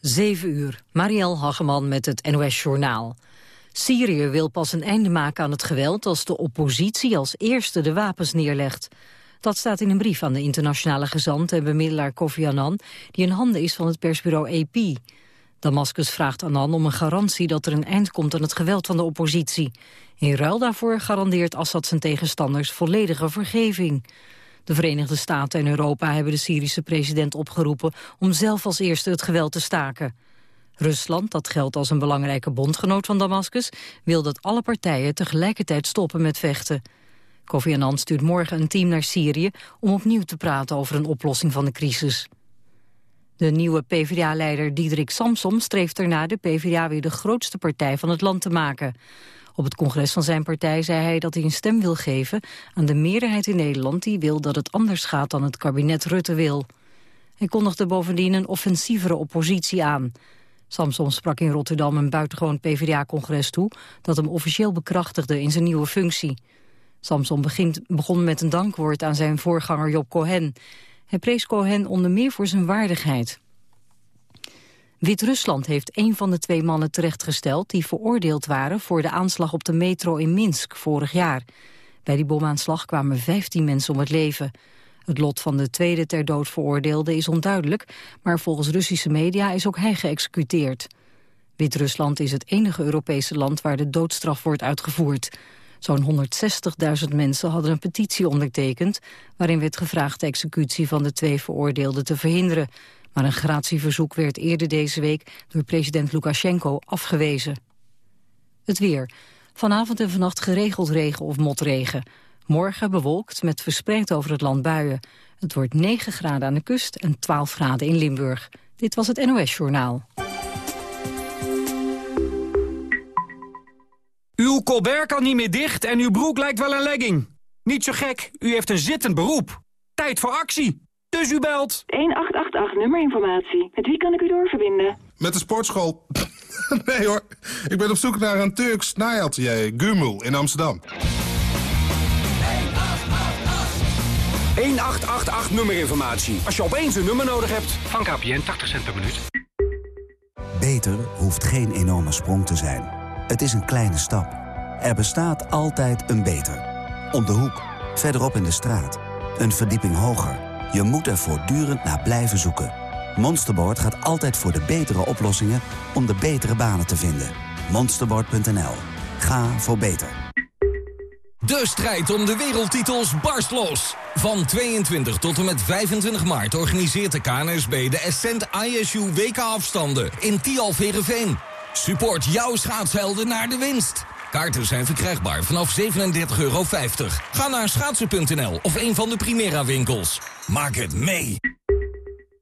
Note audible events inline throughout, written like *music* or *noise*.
7 uur, Marielle Hageman met het NOS Journaal. Syrië wil pas een einde maken aan het geweld als de oppositie als eerste de wapens neerlegt. Dat staat in een brief aan de internationale gezant en bemiddelaar Kofi Annan, die in handen is van het persbureau AP. Damascus vraagt Annan om een garantie dat er een eind komt aan het geweld van de oppositie. In ruil daarvoor garandeert Assad zijn tegenstanders volledige vergeving. De Verenigde Staten en Europa hebben de Syrische president opgeroepen om zelf als eerste het geweld te staken. Rusland, dat geldt als een belangrijke bondgenoot van Damascus, wil dat alle partijen tegelijkertijd stoppen met vechten. Kofi Annan stuurt morgen een team naar Syrië om opnieuw te praten over een oplossing van de crisis. De nieuwe PvdA-leider Diederik Samsom streeft erna de PvdA weer de grootste partij van het land te maken. Op het congres van zijn partij zei hij dat hij een stem wil geven aan de meerderheid in Nederland die wil dat het anders gaat dan het kabinet Rutte wil. Hij kondigde bovendien een offensievere oppositie aan. Samson sprak in Rotterdam een buitengewoon PvdA-congres toe... dat hem officieel bekrachtigde in zijn nieuwe functie. Samson begint, begon met een dankwoord aan zijn voorganger Job Cohen. Hij prees Cohen onder meer voor zijn waardigheid. Wit-Rusland heeft een van de twee mannen terechtgesteld... die veroordeeld waren voor de aanslag op de metro in Minsk vorig jaar. Bij die bomaanslag kwamen 15 mensen om het leven. Het lot van de tweede ter dood veroordeelde is onduidelijk... maar volgens Russische media is ook hij geëxecuteerd. Wit-Rusland is het enige Europese land waar de doodstraf wordt uitgevoerd. Zo'n 160.000 mensen hadden een petitie ondertekend... waarin werd gevraagd de executie van de twee veroordeelden te verhinderen. Maar een gratieverzoek werd eerder deze week door president Lukashenko afgewezen. Het weer. Vanavond en vannacht geregeld regen of motregen. Morgen bewolkt met verspreid over het land buien. Het wordt 9 graden aan de kust en 12 graden in Limburg. Dit was het NOS Journaal. Uw colbert kan niet meer dicht en uw broek lijkt wel een legging. Niet zo gek, u heeft een zittend beroep. Tijd voor actie. Dus u belt. 1888 nummerinformatie. Met wie kan ik u doorverbinden? Met de sportschool. *laughs* nee hoor, ik ben op zoek naar een Turks naaiatelier, Gumul, in Amsterdam. 1888 nummerinformatie. Als je opeens een nummer nodig hebt. Van KPN 80 cent per minuut. Beter hoeft geen enorme sprong te zijn. Het is een kleine stap. Er bestaat altijd een beter. Om de hoek, verderop in de straat. Een verdieping hoger. Je moet er voortdurend naar blijven zoeken. Monsterboard gaat altijd voor de betere oplossingen om de betere banen te vinden. Monsterboard.nl. Ga voor beter. De strijd om de wereldtitels barst los. Van 22 tot en met 25 maart organiseert de KNSB de Ascent ISU WK-afstanden in Tialverenveen. Support jouw schaatshelden naar de winst. Kaarten zijn verkrijgbaar vanaf 37,50 euro. Ga naar schaatsen.nl of een van de Primera winkels. Maak het mee.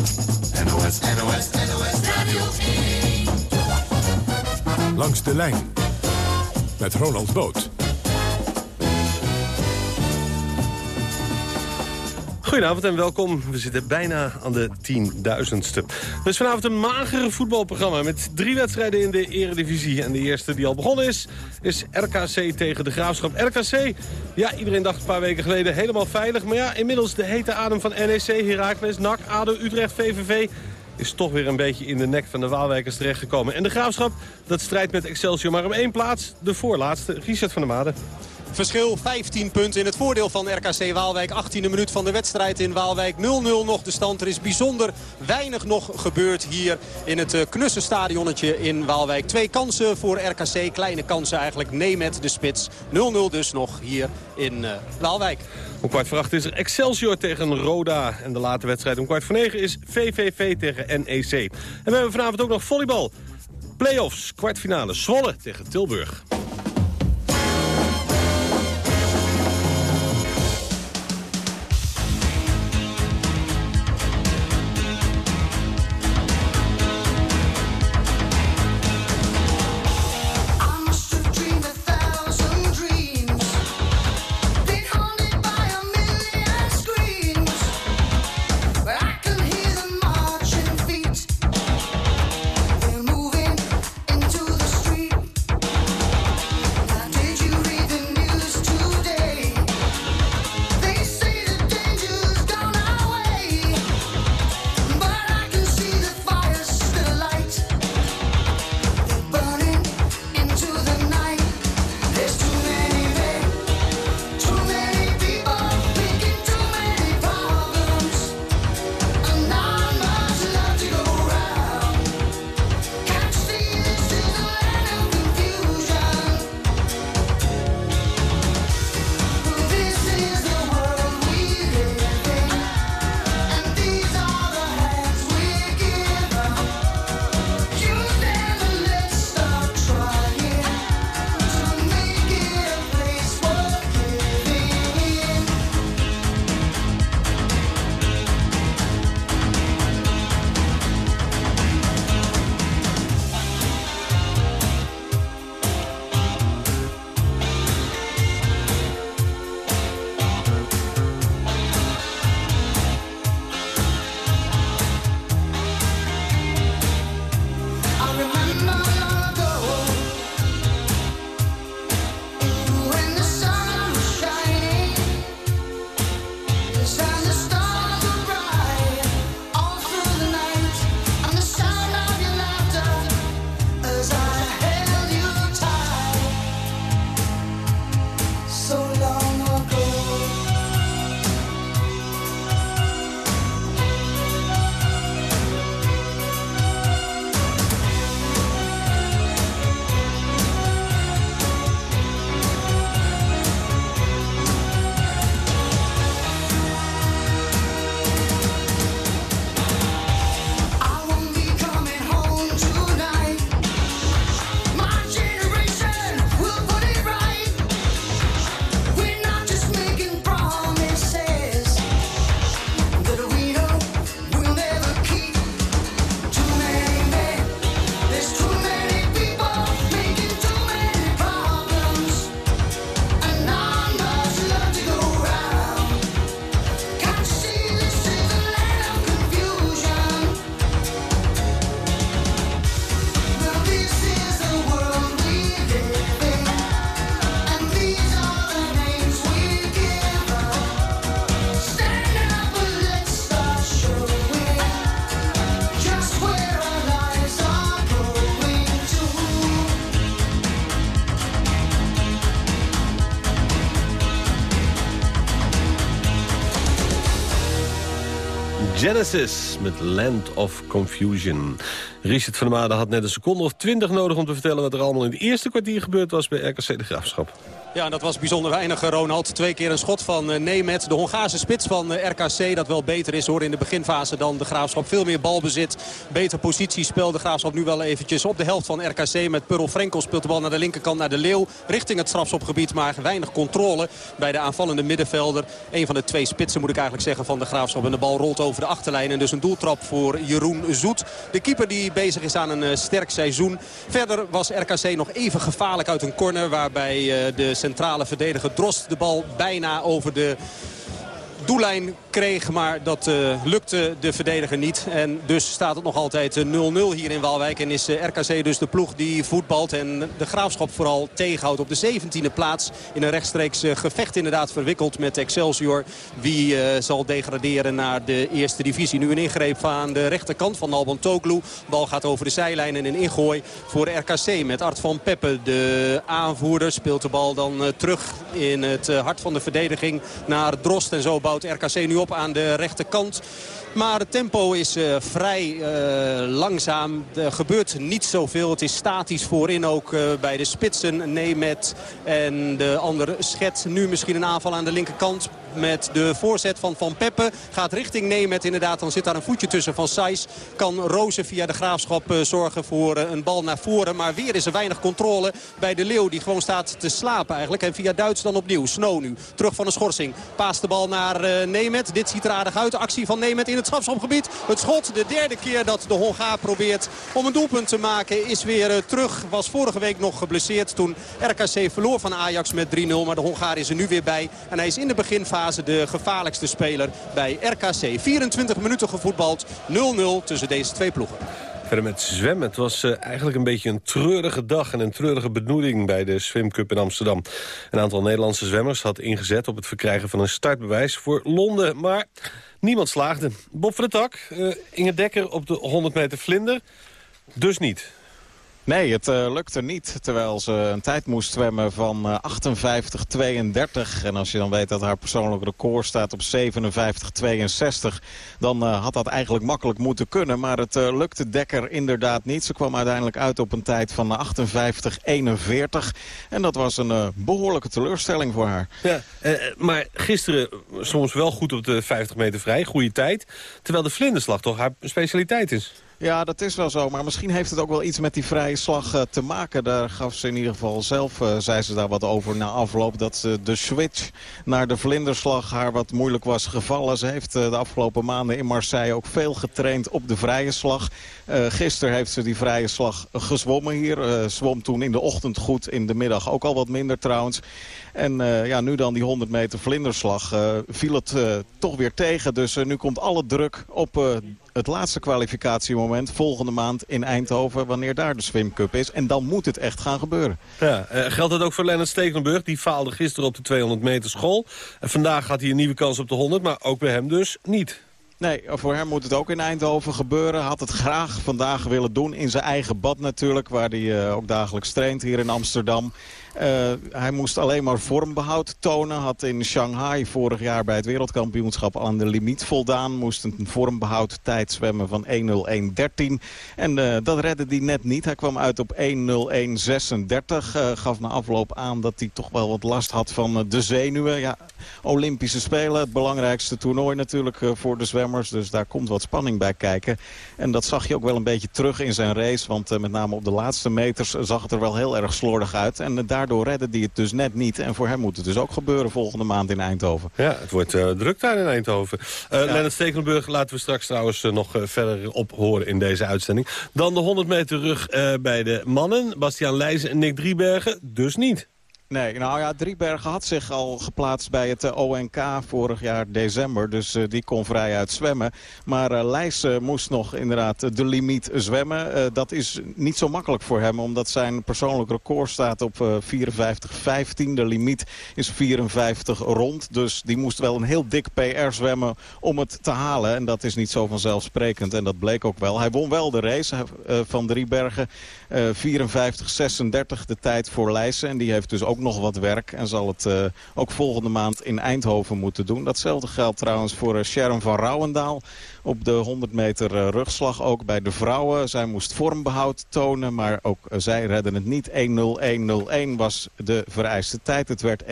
NOS, NOS, NOS Radio 1. Langs de lijn met Ronald Boot. Goedenavond en welkom. We zitten bijna aan de tienduizendste. Is vanavond een magere voetbalprogramma met drie wedstrijden in de eredivisie. En de eerste die al begonnen is, is RKC tegen de Graafschap. RKC, ja, iedereen dacht een paar weken geleden helemaal veilig. Maar ja, inmiddels de hete adem van NEC, Heracles, NAC, ADO, Utrecht, VVV is toch weer een beetje in de nek van de Waalwijkers terechtgekomen. En de Graafschap, dat strijdt met Excelsior maar om één plaats. De voorlaatste, Richard van der Made. Verschil 15 punten in het voordeel van RKC Waalwijk. 18e minuut van de wedstrijd in Waalwijk. 0-0 nog de stand. Er is bijzonder weinig nog gebeurd hier in het eh, knusse stadionnetje in Waalwijk. Twee kansen voor RKC. Kleine kansen eigenlijk. Nee met de spits. 0-0 dus nog hier in uh, Waalwijk. Om kwart voor acht is er Excelsior tegen Roda. En de late wedstrijd om kwart voor negen is VVV tegen NEC. En we hebben vanavond ook nog volleybal. Playoffs, kwartfinale. Zwolle tegen Tilburg. Genesis met Land of Confusion. Richard van der had net een seconde of twintig nodig om te vertellen... wat er allemaal in het eerste kwartier gebeurd was bij RKC De Graafschap. Ja, en dat was bijzonder weinig, Ronald. Twee keer een schot van uh, Nemet, de Hongaarse spits van uh, RKC. Dat wel beter is hoor in de beginfase dan de Graafschap. Veel meer balbezit, beter positiespel. De Graafschap nu wel eventjes op de helft van RKC. Met Purl Frenkel speelt de bal naar de linkerkant, naar de Leeuw. Richting het strafschopgebied, maar weinig controle bij de aanvallende middenvelder. Een van de twee spitsen moet ik eigenlijk zeggen van de Graafschap. En de bal rolt over de achterlijn. En dus een doeltrap voor Jeroen Zoet. De keeper die bezig is aan een sterk seizoen. Verder was RKC nog even gevaarlijk uit een corner. Waarbij de centrale verdediger Drost de bal bijna over de doellijn kreeg. Maar dat uh, lukte de verdediger niet. En dus staat het nog altijd 0-0 hier in Waalwijk. En is uh, RKC dus de ploeg die voetbalt. En de Graafschap vooral tegenhoudt op de 17e plaats. In een rechtstreeks gevecht inderdaad verwikkeld met Excelsior. Wie zal degraderen naar de eerste divisie. Nu een ingreep aan de rechterkant van Alban Toglu. Bal gaat over de zijlijn en een ingooi voor RKC. Met Art van Peppe, de aanvoerder, speelt de bal dan terug in het hart van de verdediging naar Drost. En zo bouwt RKC nu op aan de rechterkant. Maar het tempo is uh, vrij uh, langzaam. Er gebeurt niet zoveel. Het is statisch voorin ook uh, bij de spitsen. Nemet en de andere Schet. Nu misschien een aanval aan de linkerkant met de voorzet van Van Peppe. Gaat richting Nemet inderdaad. Dan zit daar een voetje tussen van Saiz. Kan Rozen via de Graafschap zorgen voor een bal naar voren. Maar weer is er weinig controle bij de Leeuw. Die gewoon staat te slapen eigenlijk. En via Duits dan opnieuw. Snow nu. Terug van de schorsing. Paast de bal naar Nemet. Dit ziet er aardig uit. De actie van Nemet in het strafschopgebied. Het schot, de derde keer dat de Hongaar probeert om een doelpunt te maken, is weer terug. Was vorige week nog geblesseerd toen RKC verloor van Ajax met 3-0. Maar de Hongaar is er nu weer bij. En hij is in de beginfase de gevaarlijkste speler bij RKC. 24 minuten gevoetbald, 0-0 tussen deze twee ploegen. Verder met zwemmen. Het was uh, eigenlijk een beetje een treurige dag en een treurige benoeming bij de Swim Cup in Amsterdam. Een aantal Nederlandse zwemmers had ingezet op het verkrijgen van een startbewijs voor Londen. Maar niemand slaagde. Bob van der Tak, uh, Inge Dekker op de 100 meter vlinder. Dus niet. Nee, het uh, lukte niet. Terwijl ze een tijd moest zwemmen van uh, 58-32. En als je dan weet dat haar persoonlijk record staat op 57-62... dan uh, had dat eigenlijk makkelijk moeten kunnen. Maar het lukte Dekker inderdaad niet. Ze kwam uiteindelijk uit op een tijd van 58-41. En dat was een behoorlijke teleurstelling voor haar. Ja, maar gisteren soms wel goed op de 50 meter vrij. Goede tijd. Terwijl de vlinderslag toch haar specialiteit is. Ja, dat is wel zo. Maar misschien heeft het ook wel iets met die vrije slag uh, te maken. Daar gaf ze in ieder geval zelf, uh, zei ze daar wat over na afloop. Dat uh, de switch naar de vlinderslag haar wat moeilijk was gevallen. Ze heeft de afgelopen maanden in Marseille ook veel getraind op de vrije slag. gisteren heeft ze die vrije slag gezwommen hier. zwom toen in de ochtend goed, in de middag ook al wat minder trouwens. En ja, nu dan die 100 meter vlinderslag viel het toch weer tegen. Dus nu komt alle druk op het laatste kwalificatiemoment volgende maand in Eindhoven... wanneer daar de Swim Cup is. En dan moet het echt gaan gebeuren. Ja, uh, geldt dat ook voor Lennart Stekelenburg? Die faalde gisteren op de 200 meter school. En vandaag had hij een nieuwe kans op de 100, maar ook bij hem dus niet. Nee, voor hem moet het ook in Eindhoven gebeuren. Had het graag vandaag willen doen in zijn eigen bad natuurlijk... waar hij uh, ook dagelijks traint hier in Amsterdam. Uh, hij moest alleen maar vormbehoud tonen. Had in Shanghai vorig jaar bij het wereldkampioenschap aan de limiet voldaan. Moest een vormbehoud tijd zwemmen van 1.01.13. En uh, dat redde hij net niet. Hij kwam uit op 1.01.36. Uh, gaf na afloop aan dat hij toch wel wat last had van de zenuwen. Ja, Olympische Spelen, het belangrijkste toernooi natuurlijk voor de zwemmers. Dus daar komt wat spanning bij kijken. En dat zag je ook wel een beetje terug in zijn race. Want met name op de laatste meters zag het er wel heel erg slordig uit. En daar daardoor redde hij het dus net niet. En voor hem moet het dus ook gebeuren volgende maand in Eindhoven. Ja, het wordt uh, druk daar in Eindhoven. Uh, ja. Lennart Stekelenburg laten we straks trouwens uh, nog verder op horen in deze uitzending. Dan de 100 meter rug bij de mannen. Bastiaan Leijzen en Nick Driebergen dus niet. Nee, nou ja, Driebergen had zich al geplaatst bij het ONK vorig jaar december. Dus uh, die kon vrij uit zwemmen. Maar uh, moest nog inderdaad de limiet zwemmen. dat is niet zo makkelijk voor hem, omdat zijn persoonlijk record staat op 54-15. De limiet is 54 rond. Dus die moest wel een heel dik PR zwemmen om het te halen. En dat is niet zo vanzelfsprekend. En dat bleek ook wel. Hij won wel de race van Driebergen. 54-36 de tijd voor Leijsen. En die heeft dus ook nog wat werk en zal het uh, ook volgende maand in Eindhoven moeten doen. Datzelfde geldt trouwens voor uh, Sharon van Rouwendaal. Op de 100 meter eh, rugslag ook bij de vrouwen. Zij moest vormbehoud tonen, maar ook eh, zij redden het niet. 1-0-1-0-1 was de vereiste tijd. Het werd 1-0-1-62.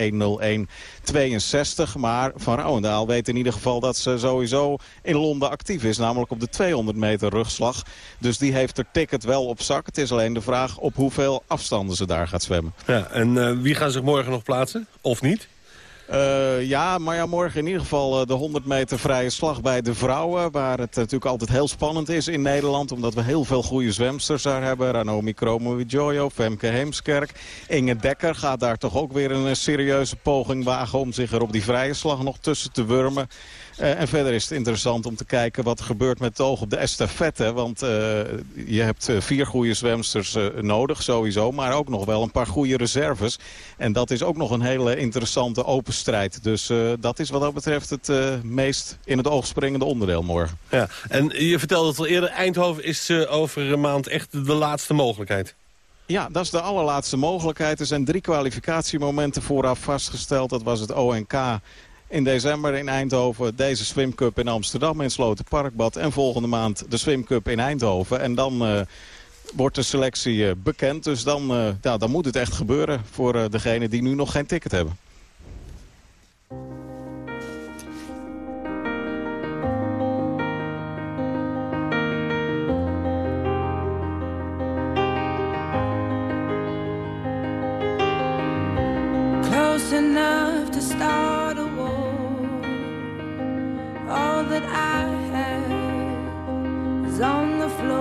Maar Van Rouwendaal weet in ieder geval dat ze sowieso in Londen actief is. Namelijk op de 200 meter rugslag. Dus die heeft er ticket wel op zak. Het is alleen de vraag op hoeveel afstanden ze daar gaat zwemmen. Ja, en wie gaan zich morgen nog plaatsen? Of niet? Uh, ja, maar ja, morgen in ieder geval uh, de 100 meter vrije slag bij de vrouwen. Waar het natuurlijk altijd heel spannend is in Nederland. Omdat we heel veel goede zwemsters daar hebben. Ranomi Kromowidjojo, Femke Heemskerk. Inge Dekker gaat daar toch ook weer een serieuze poging wagen... om zich er op die vrije slag nog tussen te wurmen. Uh, en verder is het interessant om te kijken wat er gebeurt met het oog op de estafette. Want uh, je hebt uh, vier goede zwemsters nodig sowieso. Maar ook nog wel een paar goede reserves. En dat is ook nog een hele interessante open strijd. Dus dat is wat dat betreft het meest in het oog springende onderdeel morgen. Ja, en je vertelde het al eerder. Eindhoven is over een maand echt de laatste mogelijkheid. Ja, dat is de allerlaatste mogelijkheid. Er zijn drie kwalificatiemomenten vooraf vastgesteld. Dat was het ONK in december in Eindhoven. Deze Swim Cup in Amsterdam in Slotenparkbad. En volgende maand de Swim Cup in Eindhoven. En dan uh, wordt de selectie uh, bekend. Dus dan, uh, ja, dan moet het echt gebeuren voor degenen die nu nog geen ticket hebben. Enough to start all that I have is on the floor.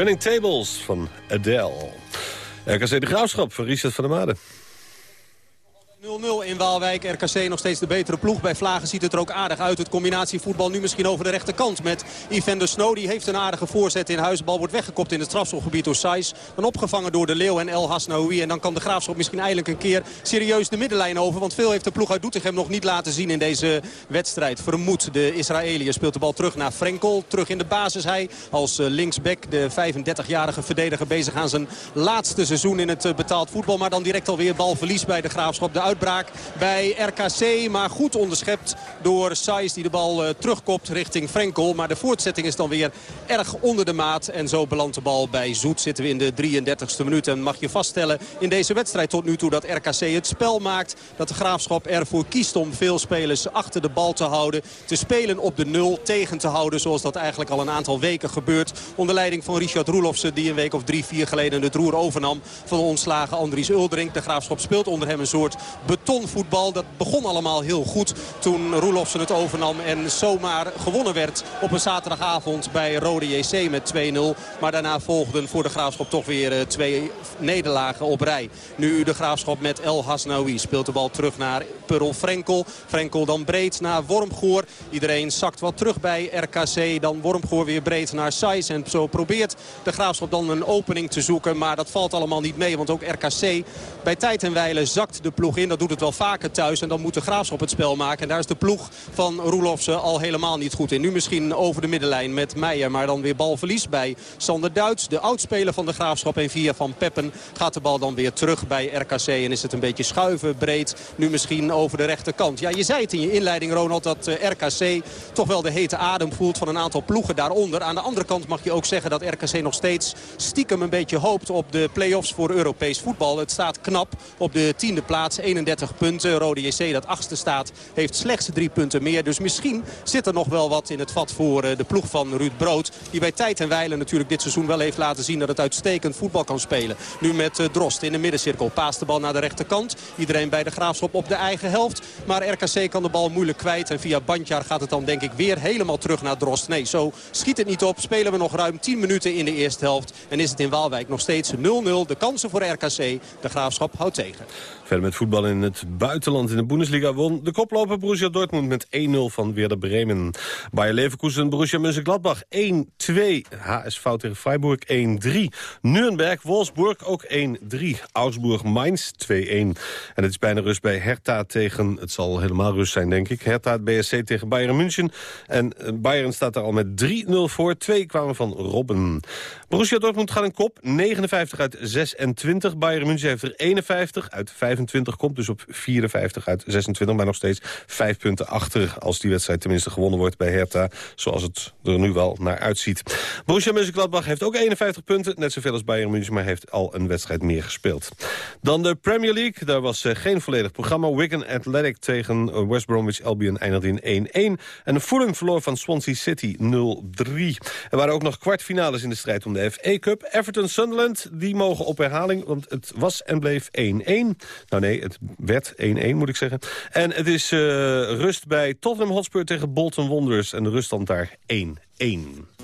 Turning Tables van Adele. RKC De Graafschap van Richard van der Made. 0-0 in Waalwijk. RKC nog steeds de betere ploeg. Bij Vlagen ziet het er ook aardig uit. Het combinatievoetbal nu misschien over de rechterkant met Yvan de Snow. Die heeft een aardige voorzet in huis. Bal wordt weggekopt in het strafschopgebied door Saiz. Dan opgevangen door de Leeuw en El Hasnaoui. En dan kan de Graafschap misschien eindelijk een keer serieus de middenlijn over. Want veel heeft de ploeg uit Doetinchem nog niet laten zien in deze wedstrijd. Vermoed de Israëliër speelt de bal terug naar Frenkel. Terug in de basis hij als eh, linksback. De 35-jarige verdediger bezig aan zijn laatste seizoen in het eh, betaald voetbal. Maar dan direct alweer balverlies bij de Graafschap. De uitbraak bij RKC. Maar goed onderschept door Saiz die de bal uh, terugkopt richting Frenkel. Maar de voortzetting is dan weer erg onder de maat. En zo belandt de bal bij Zoet. Zitten we in de 33ste minuut. En mag je vaststellen in deze wedstrijd tot nu toe dat RKC het spel maakt. Dat de Graafschap ervoor kiest om veel spelers achter de bal te houden. Te spelen op de nul, tegen te houden. Zoals dat eigenlijk al een aantal weken gebeurt. Onder leiding van Richard Roelofsen die een week of drie, vier geleden het roer overnam. Van de ontslagen Andries Uldering. De Graafschap speelt onder hem een soort betonvoetbal. Dat begon allemaal heel goed toen Roelofsen het overnam. En zomaar gewonnen werd op een zaterdagavond bij Rode JC met 2-0. Maar daarna volgden voor de Graafschap toch weer eh, twee nederlagen op rij. Nu de Graafschap met El Hasnaoui speelt de bal terug naar Purl Frenkel. Frenkel dan breed naar Wormgoor. Iedereen zakt wat terug bij RKC. Dan Wormgoor weer breed naar Saiz. En zo probeert de Graafschap dan een opening te zoeken. Maar dat valt allemaal niet mee. Want ook RKC bij tijd en wijle zakt de ploeg in. Dat doet het wel thuis. En dan moet de Graafschap het spel maken. En daar is de ploeg van Roelofsen al helemaal niet goed in. Nu misschien over de middenlijn met Meijer. Maar dan weer balverlies bij Sander Duits. De oudspeler van de Graafschap. En via Van Peppen gaat de bal dan weer terug bij RKC. En is het een beetje schuiven breed. Nu misschien over de rechterkant. Ja, je zei het in je inleiding Ronald dat RKC toch wel de hete adem voelt van een aantal ploegen daaronder. Aan de andere kant mag je ook zeggen dat RKC nog steeds stiekem een beetje hoopt op de play-offs voor Europees voetbal. Het staat knap op de tiende plaats. 31 punten. Rode JC dat achtste staat heeft slechts drie punten meer. Dus misschien zit er nog wel wat in het vat voor eh, de ploeg van Ruud Brood. Die bij tijd en wijle natuurlijk dit seizoen wel heeft laten zien dat het uitstekend voetbal kan spelen. Nu met eh, Drost in de middencirkel. Paast de bal naar de rechterkant. Iedereen bij de Graafschap op de eigen helft. Maar RKC kan de bal moeilijk kwijt. En via Bandjar gaat het dan denk ik weer helemaal terug naar Drost. Nee, zo schiet het niet op. Spelen we nog ruim 10 minuten in de eerste helft. En is het in Waalwijk nog steeds 0-0. De kansen voor RKC. De Graafschap houdt tegen. Verder met voetbal in het buitenland in de Bundesliga won de koploper Borussia Dortmund met 1-0 van Werder Bremen. Bayer Leverkusen, Borussia Mönchengladbach 1-2. HSV tegen Freiburg 1-3. Nürnberg, Wolfsburg ook 1-3. Augsburg, Mainz 2-1. En het is bijna rust bij Hertha tegen, het zal helemaal rust zijn denk ik, Hertha BSC tegen Bayern München. En eh, Bayern staat er al met 3-0 voor. Twee kwamen van Robben. Borussia Dortmund gaat een kop, 59 uit 26. Bayern München heeft er 51 uit 25, komt dus op 54 uit 26. Maar nog steeds vijf punten achter als die wedstrijd tenminste gewonnen wordt bij Hertha. Zoals het er nu wel naar uitziet. Borussia Mönchengladbach heeft ook 51 punten. Net zoveel als Bayern München, maar heeft al een wedstrijd meer gespeeld. Dan de Premier League. Daar was eh, geen volledig programma. Wigan Athletic tegen eh, West Bromwich Albion eindigde in 1-1. En Fulham verloor van Swansea City 0-3. Er waren ook nog kwartfinales in de strijd om de FA Cup. Everton Sunderland, die mogen op herhaling, want het was en bleef 1-1. Nou nee, het werd 1-1 moet ik zeggen. En het is uh, rust bij Tottenham Hotspur tegen Bolton Wanderers. En de ruststand daar 1-1.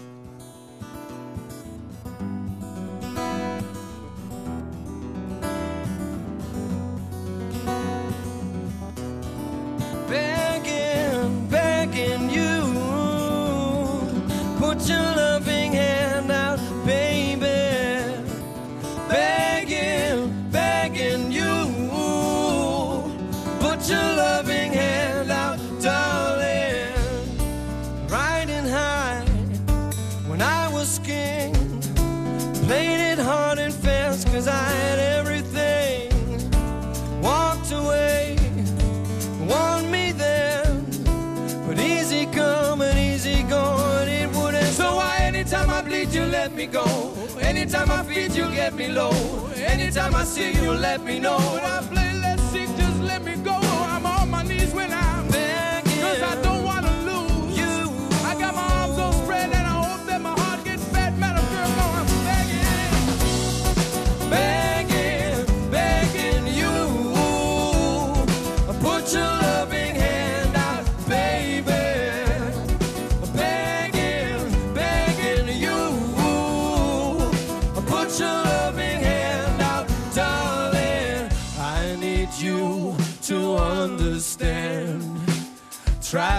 begging, begging you. Put your loving Anytime I feed, you get me low. Anytime I see you, let me know. I play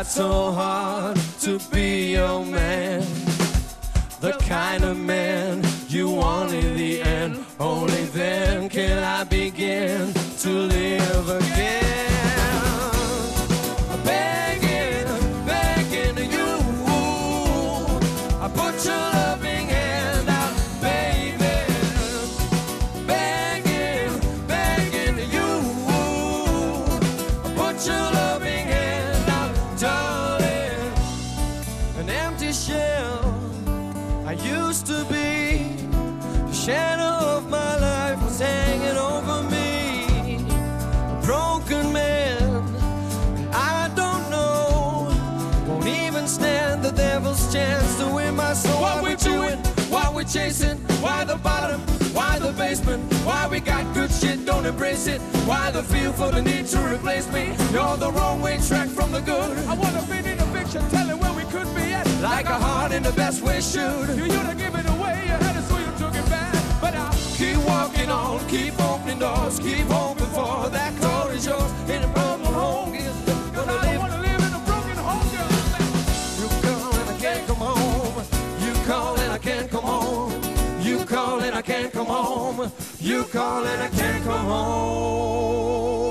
so hard to be your man. The kind of man you want in the end. Only then can I begin to live again. Broken man. I don't know. Won't even stand the devil's chance to win my soul. What we're doing? What we're chasing? Why the bottom? Why the basement? Why we got good shit, don't embrace it? Why the feel for the need to replace me? You're the wrong way track from the good. I wanna be in a picture, telling where we could be at. Like a heart in the best way should. You to give it away, keep walking on, keep opening doors, keep hoping for that door is yours. In a broken home, is gonna live. wanna live in a broken home, girl. You call and I can't come home. You call and I can't come home. You call and I can't come home. You call and I can't come home.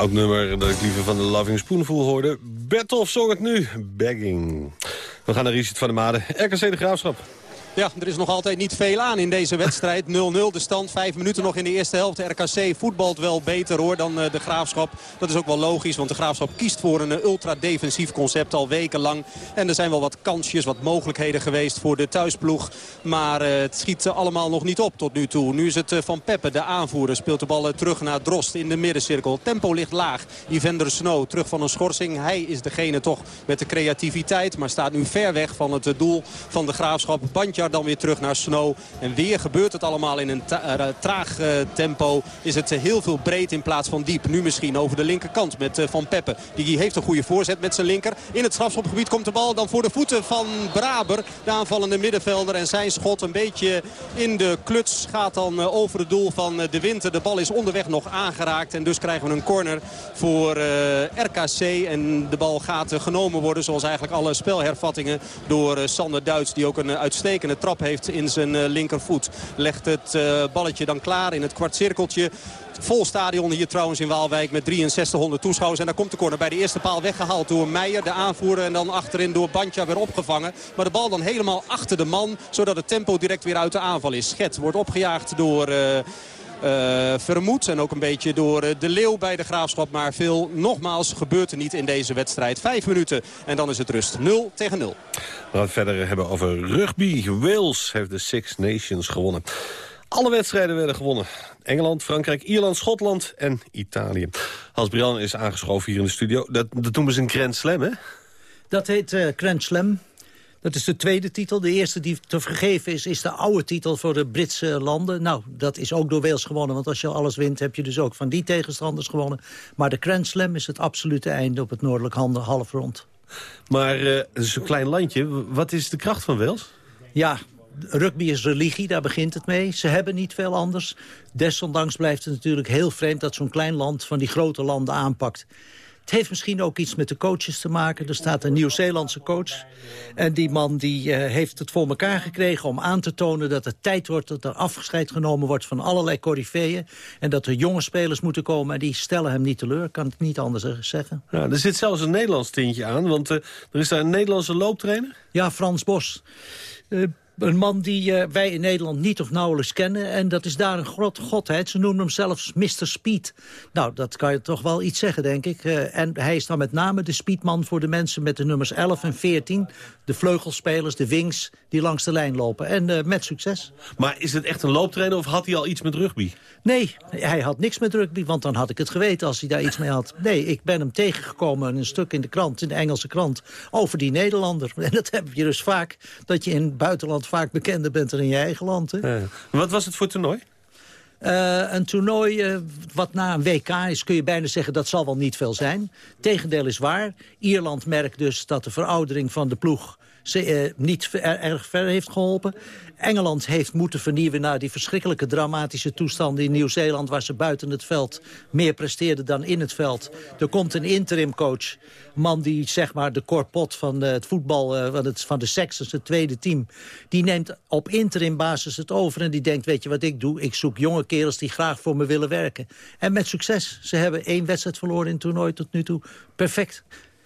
Oud nummer dat ik liever van de Loving Spoonful hoorde. Bertolf zong het nu. Begging. We gaan naar Richard van der Made. RKC De Graafschap. Ja, er is nog altijd niet veel aan in deze wedstrijd. *laughs* 0-0 de stand, vijf minuten nog in de eerste helft. De RKC voetbalt wel beter hoor dan eh, de Graafschap. Dat is ook wel logisch, want de Graafschap kiest voor een eh, ultra-defensief concept al wekenlang. En er zijn wel wat kansjes, wat mogelijkheden geweest voor de thuisploeg. Maar eh, het schiet allemaal nog niet op tot nu toe. Nu is het Van Peppe, de aanvoerder, speelt de bal terug naar Drost in de middencirkel. Tempo ligt laag. Evander Snow terug van een schorsing. Hij is degene toch met de creativiteit, maar staat nu ver weg van het doel van de Graafschap. Bandjar dan weer terug naar Snow. En weer gebeurt het allemaal in een eh, traag eh, tempo. Is het eh, heel veel breed in plaats van diep. Nu misschien over de linkerkant met Van Peppe. Die heeft een goede voorzet met zijn linker. In het strafschopgebied komt de bal dan voor de voeten van Braber. De aanvallende middenvelder. En zijn schot een beetje in de kluts gaat dan over het doel van de winter. De bal is onderweg nog aangeraakt. En dus krijgen we een corner voor RKC. En de bal gaat genomen worden zoals eigenlijk alle spelhervattingen door Sander Duits. Die ook een eh, uitstekende trap heeft in zijn eh, linkervoet. Legt het eh, balletje dan klaar in het kwartcirkeltje. Vol stadion hier trouwens in Waalwijk met 6300 toeschouwers. En daar komt de corner bij de eerste paal weggehaald door Meijer, de aanvoerder. En dan achterin door Bandja weer opgevangen. Maar de bal dan helemaal achter de man, zodat het tempo direct weer uit de aanval is. Schet wordt opgejaagd door... eh, eh, Vermoed en ook een beetje door eh, de Leeuw bij de Graafschap. Maar veel, nogmaals, gebeurt er niet in deze wedstrijd. Vijf minuten en dan is het rust. 0 tegen 0. We gaan het verder hebben over rugby. Wales heeft de Six Nations gewonnen. Alle wedstrijden werden gewonnen. Engeland, Frankrijk, Ierland, Schotland en Italië. Hans Brian is aangeschoven hier in de studio. Dat, dat noemen ze een Grand Slam, hè? Dat heet eh Grand Slam. Dat is de tweede titel. De eerste die te vergeven is, is de oude titel voor de Britse landen. Nou, dat is ook door Wales gewonnen. Want als je alles wint, heb je dus ook van die tegenstanders gewonnen. Maar de Grand Slam is het absolute einde op het noordelijk handen halfrond. Maar het is een klein landje. Wat is de kracht van Wales? Ja, rugby is religie, daar begint het mee. Ze hebben niet veel anders. Desondanks blijft het natuurlijk heel vreemd dat zo'n klein land van die grote landen aanpakt. Het heeft misschien ook iets met de coaches te maken. Er staat een Nieuw-Zeelandse coach. En die man die, eh, heeft het voor elkaar gekregen om aan te tonen... dat het tijd wordt dat er afscheid genomen wordt van allerlei coryfeeën. En dat er jonge spelers moeten komen. En die stellen hem niet teleur, kan ik niet anders zeggen. Ja, er zit zelfs een Nederlands tintje aan. Want eh, er is daar een Nederlandse looptrainer. Ja, Frans Bos. Eh, Een man die eh, wij in Nederland niet of nauwelijks kennen. En dat is daar een grot godheid. Ze noemen hem zelfs Mr. Speed. Nou, dat kan je toch wel iets zeggen, denk ik. Eh, en hij is dan met name de speedman voor de mensen met de nummers 11 en 14. De vleugelspelers, de wings, die langs de lijn lopen. En eh, met succes. Maar is het echt een looptrainer of had hij al iets met rugby? Nee, hij had niks met rugby, want dan had ik het geweten als hij daar iets mee had. Nee, ik ben hem tegengekomen in een stuk in de krant, in de Engelse krant, over die Nederlander. *laughs* En dat heb je dus vaak, dat je in het buitenland vaak bekender bent dan in je eigen land. Hè? Ja. Wat was het voor toernooi? Uh, een toernooi uh, wat na een WK is, kun je bijna zeggen dat zal wel niet veel zijn. Tegendeel is waar. Ierland merkt dus dat de veroudering van de ploeg ze, uh, niet er, erg ver heeft geholpen. Engeland heeft moeten vernieuwen na die verschrikkelijke dramatische toestanden in Nieuw-Zeeland... waar ze buiten het veld meer presteerden dan in het veld. Er komt een interimcoach, man die zeg maar de korpot van het voetbal... Uh, van, het, van de Sexers, het tweede team... die neemt op interimbasis het over en die denkt... weet je wat ik doe? Ik zoek jonge kerels die graag voor me willen werken. En met succes. Ze hebben één wedstrijd verloren in het toernooi tot nu toe. Perfect.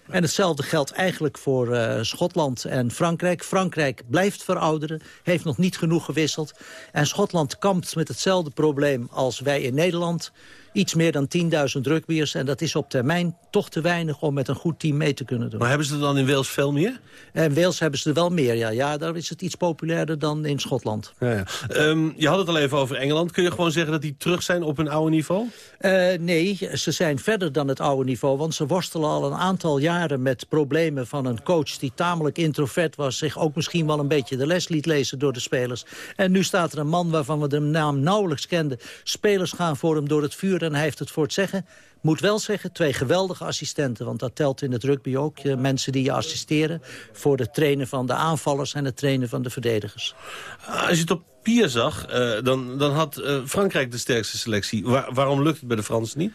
En hetzelfde geldt eigenlijk voor uh, Schotland en Frankrijk. Frankrijk blijft verouderen, heeft nog niet genoeg gewisseld. En Schotland kampt met hetzelfde probleem als wij in Nederland. Iets meer dan 10.000 rugbyers. En dat is op termijn toch te weinig om met een goed team mee te kunnen doen. Maar hebben ze er dan in Wales veel meer? In Wales hebben ze er wel meer, ja. Ja, daar is het iets populairder dan in Schotland. Ja, ja. Um, je had het al even over Engeland. Kun je gewoon zeggen dat die terug zijn op hun oude niveau? Uh, nee, ze zijn verder dan het oude niveau. Want ze worstelen al een aantal jaren met problemen van een coach... die tamelijk introvert was, zich ook misschien wel een beetje de les liet lezen door de spelers. En nu staat er een man waarvan we de naam nauwelijks kenden. Spelers gaan voor hem door het vuur en hij heeft het voor het zeggen. Moet wel zeggen, twee geweldige assistenten. Want dat telt in het rugby ook. Je, mensen die je assisteren voor het trainen van de aanvallers... en het trainen van de verdedigers. Als je het op papier zag, uh, dan, dan had uh, Frankrijk de sterkste selectie. Waar, waarom lukt het bij de Fransen niet?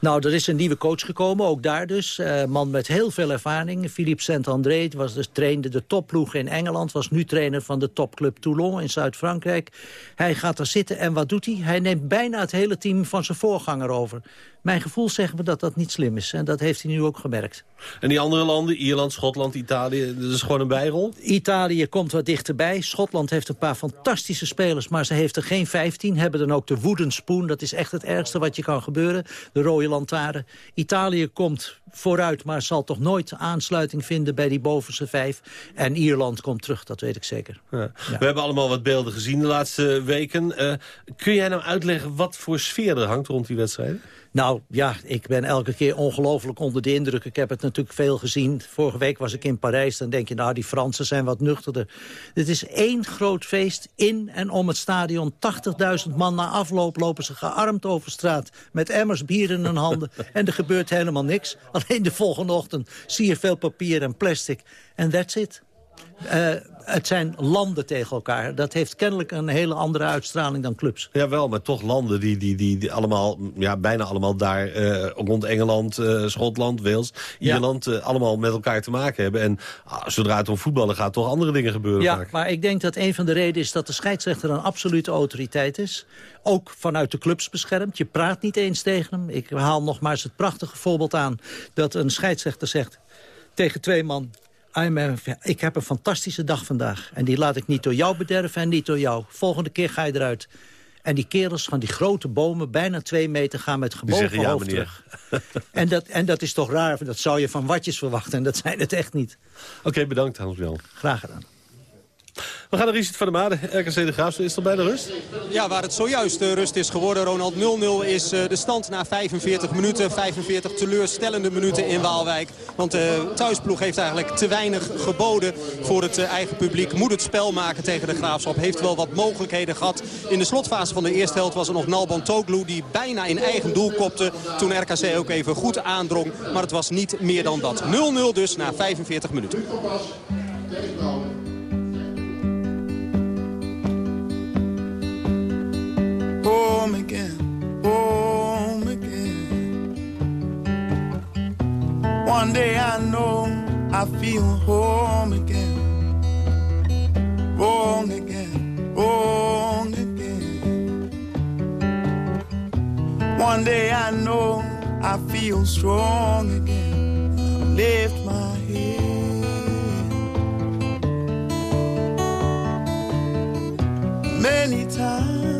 Nou, er is een nieuwe coach gekomen, ook daar dus. Uh, man met heel veel ervaring. Philippe Saint-André was dus, trainde de topploeg in Engeland. Was nu trainer van de topclub Toulon in Zuid-Frankrijk. Hij gaat er zitten en wat doet hij? Hij neemt bijna het hele team van zijn voorganger over. Mijn gevoel zeggen we dat dat niet slim is. En dat heeft hij nu ook gemerkt. En die andere landen, Ierland, Schotland, Italië, dat is gewoon een bijrol? Italië komt wat dichterbij. Schotland heeft een paar fantastische spelers, maar ze heeft er geen 15. Hebben dan ook de wooden spoon, dat is echt het ergste wat je kan gebeuren. De rode lantaarn. Italië komt vooruit, maar zal toch nooit aansluiting vinden bij die bovenste vijf. En Ierland komt terug, dat weet ik zeker. Ja. Ja. We hebben allemaal wat beelden gezien de laatste weken. Uh, kun jij nou uitleggen wat voor sfeer er hangt rond die wedstrijden? Nou ja, ik ben elke keer ongelooflijk onder de indruk. Ik heb het natuurlijk veel gezien. Vorige week was ik in Parijs. Dan denk je, nou, die Fransen zijn wat nuchterder. Het is één groot feest in en om het stadion. 80.000 man na afloop lopen ze gearmd over straat... met emmers bier in hun handen. en er gebeurt helemaal niks. Alleen de volgende ochtend zie je veel papier en plastic. En that's it. Uh, het zijn landen tegen elkaar. Dat heeft kennelijk een hele andere uitstraling dan clubs. Jawel, maar toch landen die, die, die, die allemaal, ja, bijna allemaal daar uh, rond Engeland, uh, Schotland, Wales, Ierland... Allemaal met elkaar te maken hebben. En ah, zodra het om voetballen gaat, toch andere dingen gebeuren Ja, vaak. maar ik denk dat een van de redenen is dat de scheidsrechter een absolute autoriteit is. Ook vanuit de clubs beschermd. Je praat niet eens tegen hem. Ik haal nogmaals het prachtige voorbeeld aan dat een scheidsrechter zegt tegen twee man ik heb een fantastische dag vandaag. En die laat ik niet door jou bederven en niet door jou. Volgende keer ga je eruit. En die kerels van die grote bomen, bijna twee meter, gaan met gebogen ja, hoofd terug. *laughs* en, dat, en dat is toch raar, dat zou je van watjes verwachten. En dat zijn het echt niet. Oké, okay, bedankt Hans-Jan. Graag gedaan. We gaan naar Richard van der Made, RKC de Graaf. Is er bij de rust? Ja, waar het zojuist rust is geworden, Ronald. 0-0 is uh, de stand na 45 minuten. 45 teleurstellende minuten in Waalwijk. Want de uh, thuisploeg heeft eigenlijk te weinig geboden voor het eigen publiek. Moet het spel maken tegen de Graafschap. Heeft wel wat mogelijkheden gehad. In de slotfase van de eerste helft was er nog Nalban Toglu... die bijna in eigen doel kopte toen RKC ook even goed aandrong. Maar het was niet meer dan dat. 0-0 dus na 45 minuten. Home again, home again. One day I know I feel home again, wrong again, wrong again. One day I know I feel strong again. Lift my head. Many times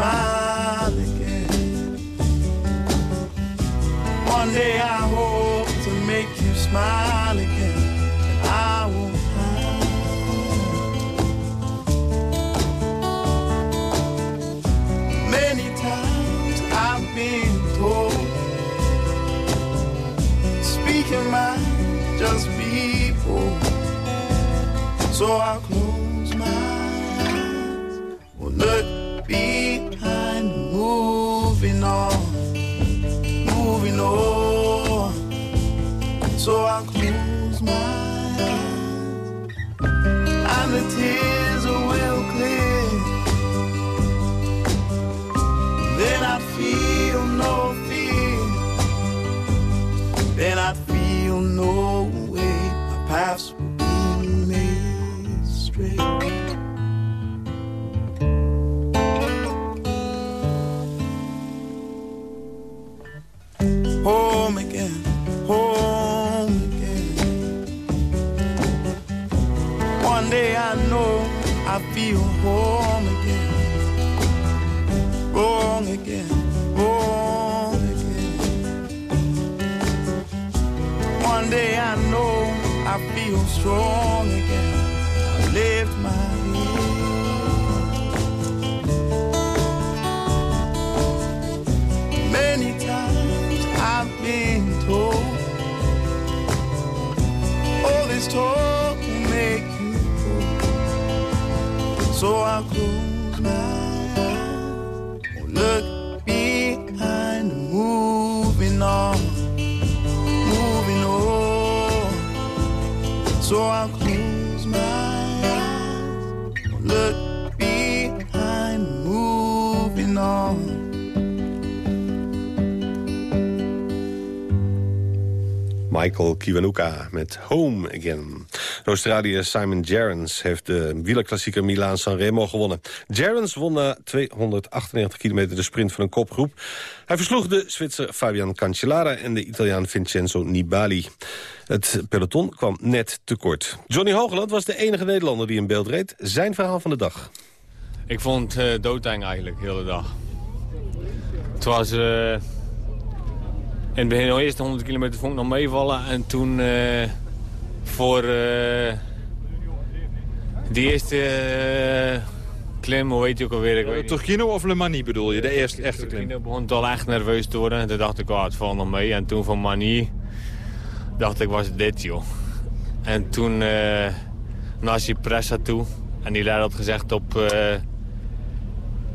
smile again. One day I hope to make you smile again. And I won't hide. Many times I've been told, speak your mind, just be bold. So I'll So I'll close my eyes, and the tears feel home again. Wrong again, wrong again. One day I know I feel strong again. I lift my head. So I'll close my eyes. Look behind, moving on, moving on. So I'll close my eyes. Look behind, moving on. Michael Kiwanuka met Home Again. De Australiër Simon Gerrans heeft de wielerklassieker Milaan-San Remo gewonnen. Gerrans won na 298 kilometer de sprint van een kopgroep. Hij versloeg de Zwitser Fabian Cancellara en de Italiaan Vincenzo Nibali. Het peloton kwam net tekort. Johnny Hogeland was de enige Nederlander die in beeld reed. Zijn verhaal van de dag. Ik vond het uh, eigenlijk, de hele dag. Het was... eh, in het begin de eerste 100 kilometer vond ik nog meevallen. En toen eh, voor eh, die eerste eh, klim, hoe heet je ook alweer? Ik weet. Turkino of Le Mani bedoel je? De eerste echte klim? Turkino begon het al echt nerveus te worden. En toen dacht ik, oh, het valt nog mee. En toen van Mani dacht ik, was het dit joh. En toen eh naar Cipressa toe. En die leider had gezegd op eh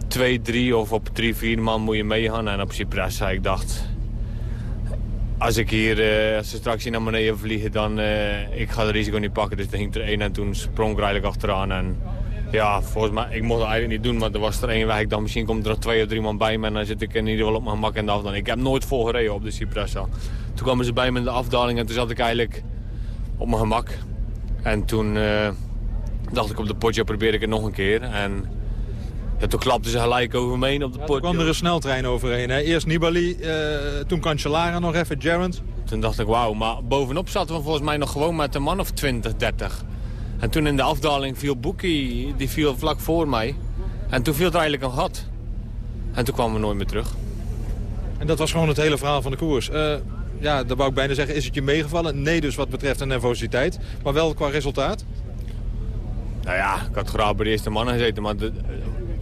2, 3 of op 3, 4 man moet je meegaan. En op Cipressa, ik dacht... Als ik hier, eh, als ze straks hier naar beneden vliegen, dan eh ik ga het risico niet pakken. Dus er hing er één en toen sprong ik er eigenlijk achteraan. En ja, volgens mij, ik mocht het eigenlijk niet doen, maar er was er één weg. Dacht, misschien komt er twee of drie man bij me en dan zit ik in ieder geval op mijn gemak in de afdaling. Ik heb nooit vol gereden op de Cipressa. Toen kwamen ze bij me in de afdaling en toen zat ik eigenlijk op mijn gemak. En toen eh, dacht ik op de potje probeer ik het nog een keer. En ja, toen klapten ze gelijk over me heen op de Toen potje. kwam er een sneltrein overheen. Hè? Eerst Nibali, eh, toen Cancellara nog even, Gerrans. Toen dacht ik, wauw, maar bovenop zaten we volgens mij nog gewoon met een man of 20, 30. En toen in de afdaling viel Boekie, die viel vlak voor mij. En toen viel er eigenlijk een gat. En toen kwamen we nooit meer terug. En dat was gewoon het hele verhaal van de koers. Eh, ja, daar wou ik bijna zeggen, is het je meegevallen? Nee dus wat betreft de nervositeit. Maar wel qua resultaat. Nou ja, ik had graag bij de eerste mannen gezeten, maar de-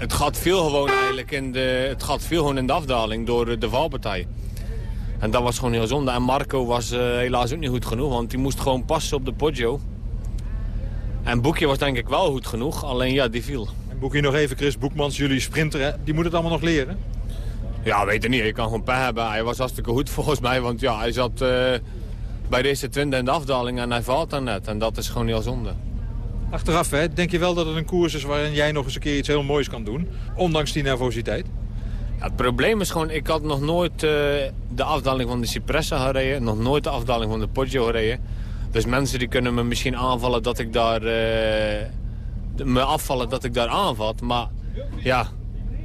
het gaat veel gewoon eigenlijk in de, het gaat veel gewoon in de afdaling door de valpartij. En dat was gewoon heel zonde. En Marco was eh, helaas ook niet goed genoeg, want die moest gewoon passen op de Poggio. En Boekje was denk ik wel goed genoeg, alleen ja, die viel. En boek hier nog even Chris Boekmans, jullie sprinter, hè? die moet het allemaal nog leren. Ja, weet ik niet. Je kan gewoon pech hebben. Hij was hartstikke goed *laughs* volgens mij, want ja, hij zat eh, bij deze 20 in de afdaling en hij valt dan net. En dat is gewoon heel zonde. Achteraf, hè, denk je wel dat het een koers is waarin jij nog eens een keer iets heel moois kan doen? Ondanks die nervositeit? Ja, het probleem is gewoon, ik had nog nooit eh, de afdaling van de Cipressa gereden. Nog nooit de afdaling van de Poggio gereden. Dus mensen die kunnen me misschien aanvallen dat ik daar... eh, me afvallen dat ik daar aanvat. Maar ja,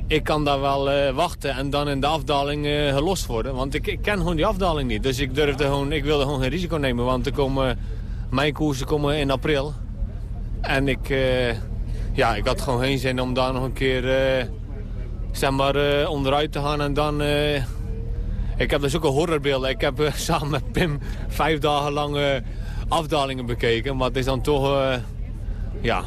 ik kan daar wel eh, wachten en dan in de afdaling gelost worden. Want ik, ik ken gewoon die afdaling niet. Dus ik, durfde gewoon, ik wilde gewoon geen risico nemen. Want er komen, mijn koersen komen in april. En ik, eh, ja, ik had gewoon geen zin om daar nog een keer eh, zeg maar, eh, onderuit te gaan. En dan... ik heb dus ook een horrorbeelden. Ik heb *laughs* samen met Pim vijf dagen lang afdalingen bekeken. Maar het is dan toch... ja,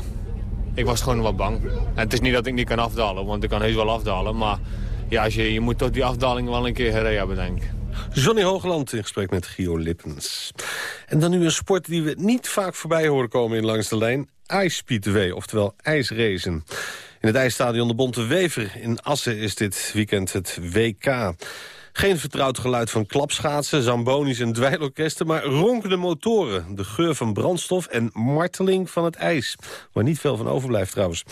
ik was gewoon wat bang. En het is niet dat ik niet kan afdalen, want ik kan heus wel afdalen. Maar ja, als je, je moet toch die afdaling wel een keer gereden hebben, denk ik. Johnny Hoogland in gesprek met Gio Lippens. En dan nu een sport die we niet vaak voorbij horen komen in Langs de Lijn. Ice Speedway, oftewel ijsracen. In het ijsstadion De Bonte Wever in Assen is dit weekend het WK. Geen vertrouwd geluid van klapschaatsen, zambonis en dweilorkesten... maar ronkende motoren, de geur van brandstof en marteling van het ijs. Waar niet veel van overblijft trouwens.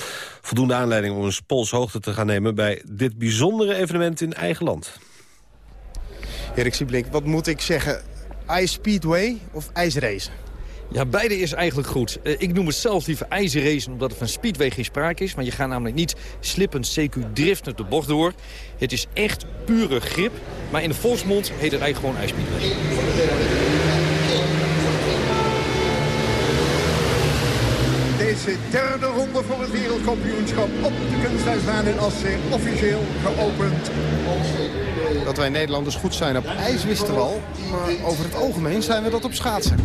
Voldoende aanleiding om een pols hoogte te gaan nemen... bij dit bijzondere evenement in eigen land. Erik Sieblink, wat moet ik zeggen? Ice Speedway of ijsracen? Ja, beide is eigenlijk goed. Eh, ik noem het zelf liever ijzerracen omdat er van speedway geen sprake is. Maar je gaat namelijk niet slippend CQ driftend de bocht door. Het is echt pure grip. Maar in de volksmond heet het eigenlijk gewoon ijsspeedway. Deze derde ronde voor het wereldkampioenschap op de kunstijsbaan in Assen officieel geopend. Dat wij Nederlanders goed zijn op ijs wisten we al. Maar over het algemeen zijn we dat op schaatsen.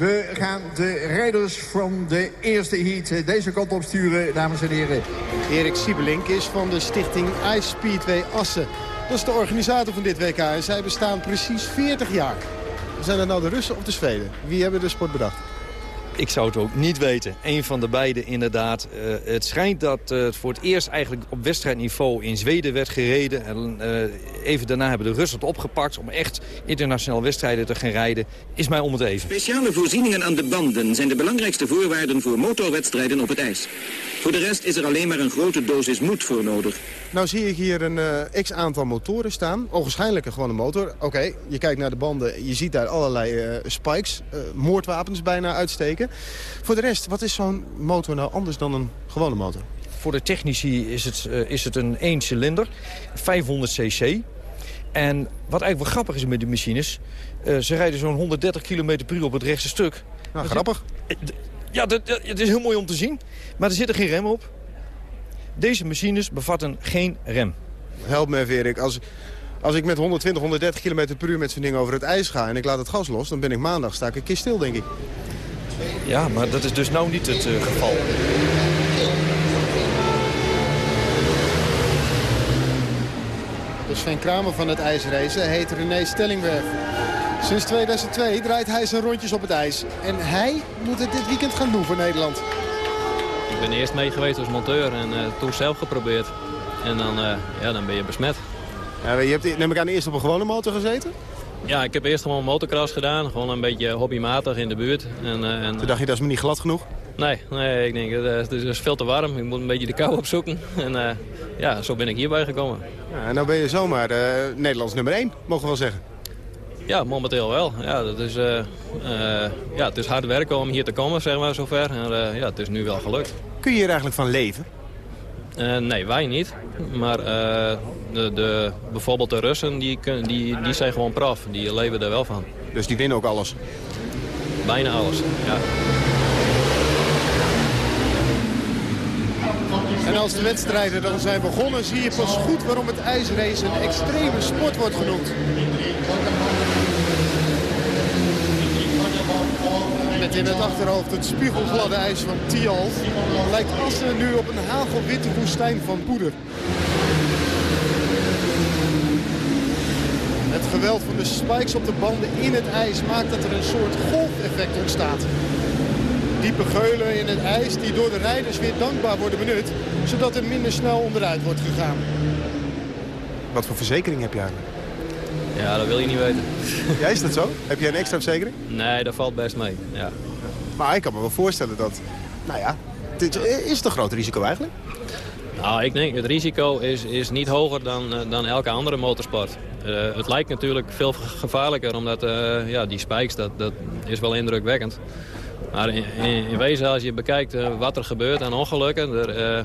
We gaan de rijders van de eerste heat deze kant op sturen, dames en heren. Erik Siebelink is van de stichting Ice Speedway Assen. Dat is de organisator van dit WK en zij bestaan precies 40 jaar. Zijn dat nou de Russen of de Zweden? Wie hebben de sport bedacht? Ik zou het ook niet weten. Eén van de beide inderdaad. Eh, het schijnt dat eh, het voor het eerst eigenlijk op wedstrijdniveau in Zweden werd gereden. En eh, even daarna hebben de Russen het opgepakt om echt internationale wedstrijden te gaan rijden. Is mij om het even. Speciale voorzieningen aan de banden zijn de belangrijkste voorwaarden voor motorwedstrijden op het ijs. Voor de rest is er alleen maar een grote dosis moed voor nodig. Nou zie ik hier een eh, x-aantal motoren staan. Ogenschijnlijk een gewone motor. Oké, je kijkt naar de banden, je ziet daar allerlei eh, spikes, moordwapens bijna uitsteken. Voor de rest, wat is zo'n motor nou anders dan een gewone motor? Voor de technici is het, eh, is het een 1 cilinder, 500 cc. En wat eigenlijk wel grappig is met die machines... eh, ze rijden zo'n 130 km per uur op het rechtse stuk. Nou, grappig. Ja, dat, dat- het is heel mooi om te zien. Maar er zit er geen rem op. Deze machines bevatten geen rem. Help me even, Erik. Als, als ik met 120, 130 km per uur met zo'n ding over het ijs ga... en ik laat het gas los, dan ben ik maandag sta ik een keer stil, denk ik. Ja, maar dat is dus nou niet het eh, geval. De Sven Kramer van het ijsracen heet René Stellingwerf. Sinds 2002 draait hij zijn rondjes op het ijs. En hij moet het dit weekend gaan doen voor Nederland. Ik ben eerst mee geweest als monteur en eh, toen zelf geprobeerd. En dan, eh, ja, dan ben je besmet. Ja, je hebt neem ik aan eerst op een gewone motor gezeten? Ja, ik heb eerst gewoon motocross gedaan. Gewoon een beetje hobbymatig in de buurt. En, eh, en, Toen dacht je, dat is me niet glad genoeg? Nee, nee ik denk, eh, het is, het is veel te warm. Ik moet een beetje de kou *laughs* opzoeken. En eh, ja, zo ben ik hierbij gekomen. Ja, en nou ben je zomaar Nederlands nummer 1, mogen we wel zeggen. Ja, momenteel wel. Ja, dat is, ja, het is hard werken om hier te komen, zeg maar, zover. En ja, het is nu wel gelukt. Kun je hier eigenlijk van leven? Eh, nee, wij niet. Maar eh, de, de, bijvoorbeeld de Russen, die, die, die zijn gewoon prof. Die leven er wel van. Dus die winnen ook alles? Bijna alles, ja. En als de wedstrijden dan zijn begonnen, zie je pas goed waarom het ijsrace een extreme sport wordt genoemd. In het achterhoofd het spiegelgladde ijs van Tialf lijkt Assen nu op een hagelwitte woestijn van poeder. Het geweld van de spikes op de banden in het ijs maakt dat er een soort golfeffect ontstaat. diepe geulen in het ijs die door de rijders weer dankbaar worden benut. Zodat er minder snel onderuit wordt gegaan. Wat voor verzekering heb je eigenlijk? Ja, dat wil je niet weten. Ja, is dat zo? Heb jij een extra verzekering? Nee, dat valt best mee. Ja. Maar ik kan me wel voorstellen dat... Nou ja, dit, is het een groot risico eigenlijk? Nou, ik denk het risico is, is niet hoger dan, eh, dan elke andere motorsport. Eh, het lijkt natuurlijk veel gevaarlijker, omdat eh, ja, die spikes, dat, dat is wel indrukwekkend. Maar in, in, in wezen, als je bekijkt wat er gebeurt aan ongelukken... Er, eh,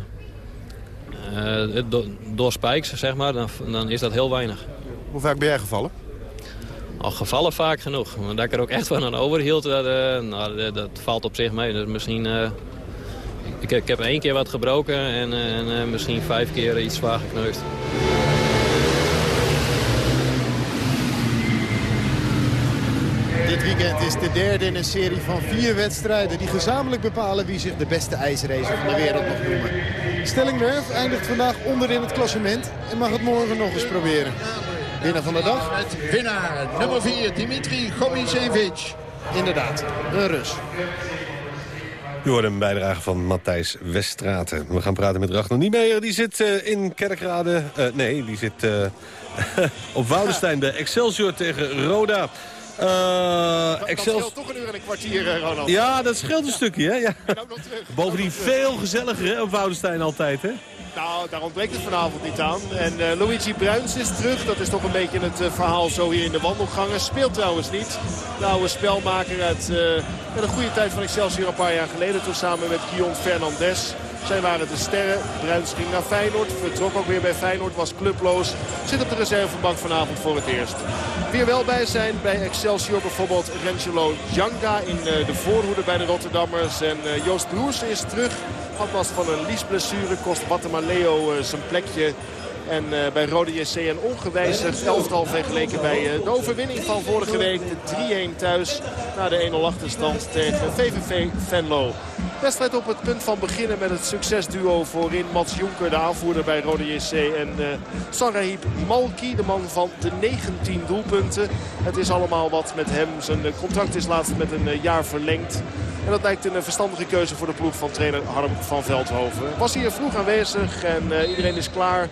eh, het do- door spikes, zeg maar, dan, dan is dat heel weinig. Hoe vaak ben jij gevallen? Al gevallen vaak genoeg. Maar dat ik er ook echt van aan overhield, dat, eh, nou, dat, dat valt op zich mee. Dus misschien, eh, ik, ik heb één keer wat gebroken en, eh, en eh, misschien vijf keer iets zwaar gekneusd. Dit weekend is de derde in een serie van vier wedstrijden... die gezamenlijk bepalen wie zich de beste ijsracer van de wereld mag noemen. Stellingwerf eindigt vandaag onderin het klassement... en mag het morgen nog eens proberen. Winnaar van de dag? Met winnaar nummer 4, Dimitri Gomicevic. Inderdaad, een Rus. U hoort een bijdrage van Matthijs Weststraten. We gaan praten met Ragnar Niemeyer. Die zit eh, in Kerkrade. Eh, nee, die zit eh, *laughs* op Woudenstein bij Excelsior tegen Roda. Eh Excel... toch een uur en een kwartier, Ronald. Ja, dat scheelt een stukje, hè? Ja. Bovendien veel gezelliger hè, op Woudenstein altijd, hè? Nou, daar ontbreekt het vanavond niet aan. En eh, Luigi Bruins is terug. Dat is toch een beetje het eh, verhaal zo hier in de wandelgangen. Speelt trouwens niet. De oude spelmaker uit uh, een goede tijd van Excelsior een paar jaar geleden. Toen samen met Guillaume Fernandes. Zij waren de sterren. Bruins ging naar Feyenoord. Vertrok ook weer bij Feyenoord. Was clubloos. Zit op de reservebank vanavond voor het eerst. Weer wel bij zijn bij Excelsior bijvoorbeeld Rangelo Janga in uh, de voorhoede bij de Rotterdammers. En uh, Joost Broers is terug. Last van een liesblessure. Kost Leo uh, zijn plekje. En uh, bij Rode JC een ongewijzigd elftal vergeleken bij uh, de overwinning van vorige week. De 3-1 thuis na de 1-0 achterstand tegen VVV Venlo. Wedstrijd op het punt van beginnen met het succesduo voorin. Mats Jonker, de aanvoerder bij Rode JC. En uh, Sarahib Malki, de man van de 19 doelpunten. Het is allemaal wat met hem. Zijn contract is laatst met een jaar verlengd. En dat lijkt een verstandige keuze voor de ploeg van trainer Harm van Veldhoven. Was hier vroeg aanwezig en uh, iedereen is klaar.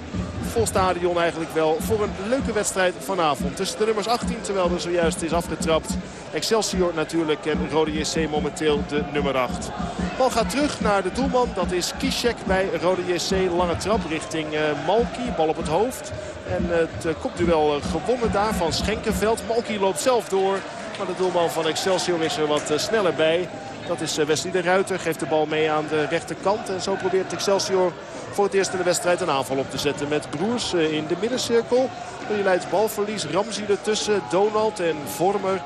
Vol stadion eigenlijk wel voor een leuke wedstrijd vanavond. Tussen de nummers 18 terwijl er zojuist is afgetrapt. Excelsior natuurlijk en Rode JC momenteel de nummer 8. Bal gaat terug naar de doelman. Dat is Kishek bij Rode JC. Lange trap richting uh, Malki. Bal op het hoofd. En het kopduel gewonnen daar van Schenkenveld. Malki loopt zelf door. Maar de doelman van Excelsior is er wat sneller bij. Dat is Wesley de Ruiter. Geeft de bal mee aan de rechterkant. En zo probeert Excelsior voor het eerst in de wedstrijd een aanval op te zetten. Met Broers in de middencirkel. Die leidt balverlies. Ramsey ertussen. Donald en Vormer.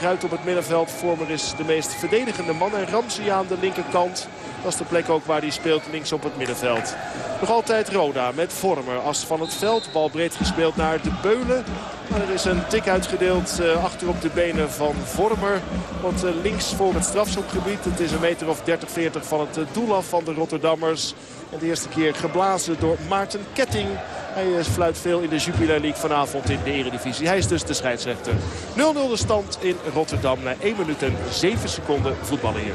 Ruit op het middenveld. Vormer is de meest verdedigende man. En Ramsey aan de linkerkant. Dat is de plek ook waar hij speelt links op het middenveld. Nog altijd Roda met Vormer. As van het veld. Bal breed gespeeld naar de Beulen. Maar er is een tik uitgedeeld uh, achter op de benen van Vormer. Want uh, links voor het strafschopgebied. Het is een meter of 30, 40 van het uh, doel af van de Rotterdammers. En de eerste keer geblazen door Maarten Ketting. Hij fluit veel in de Jupiler League vanavond in de Eredivisie. Hij is dus de scheidsrechter. 0-0 de stand in Rotterdam na 1 minuut en 7 seconden voetballen hier.